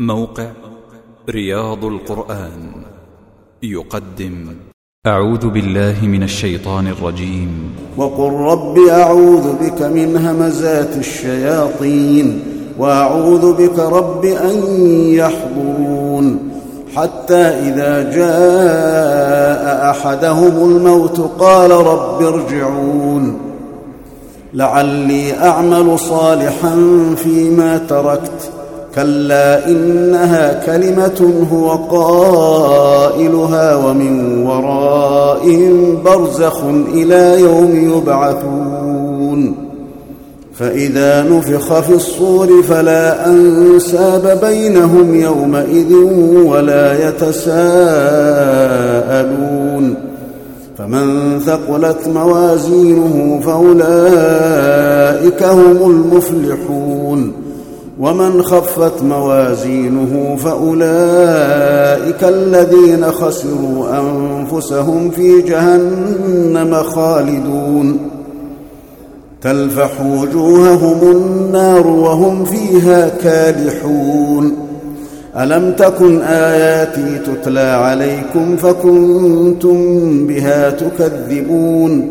موقع رياض القرآن يقدم. أعوذ بالله من الشيطان الرجيم. وقل رب أعوذ بك من همزات الشياطين وأعوذ بك رب أن يحضرون. حتى إذا جاء أحدهم الموت قال رب ارجعون. لعلي أعمل صالحا فيما تركت. كلا إنها كلمة هو قائلها ومن ورائهم برزخ إلى يوم يبعثون فإذا نفخ في الصور فلا أنساب بينهم يومئذ ولا يتساءلون فمن ثقلت موازينه فأولئك هم المفلحون ومن خفت موازينه فأولئك الذين خسروا أنفسهم في جهنم خالدون. تلفح وجوههم النار وهم فيها كالحون. ألم تكن آياتي تتلى عليكم فكنتم بها تكذبون؟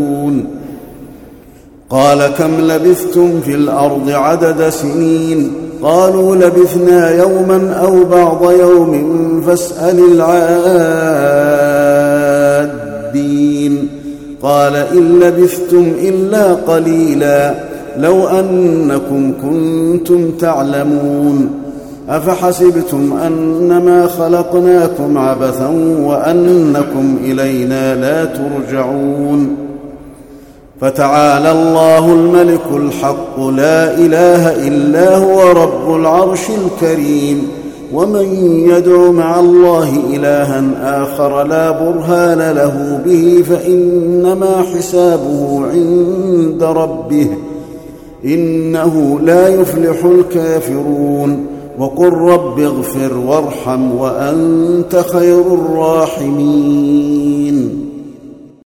قال كم لبثتم في الأرض عدد سنين؟ قالوا لبثنا يوما أو بعض يوم فاسأل العادين. قال إن لبثتم إلا قليلا لو أنكم كنتم تعلمون. أفحسبتم أنما خلقناكم عبثا وأنكم إلينا لا ترجعون. فتعالى الله الملك الحق لا إله إلا هو رب العرش الكريم. ومن يدع مع الله إلها آخر لا برهان له به فإنما حسابه عند ربه. إنه لا يفلح الكافرون. وقل رب اغفر وارحم وأنت خير الراحمين.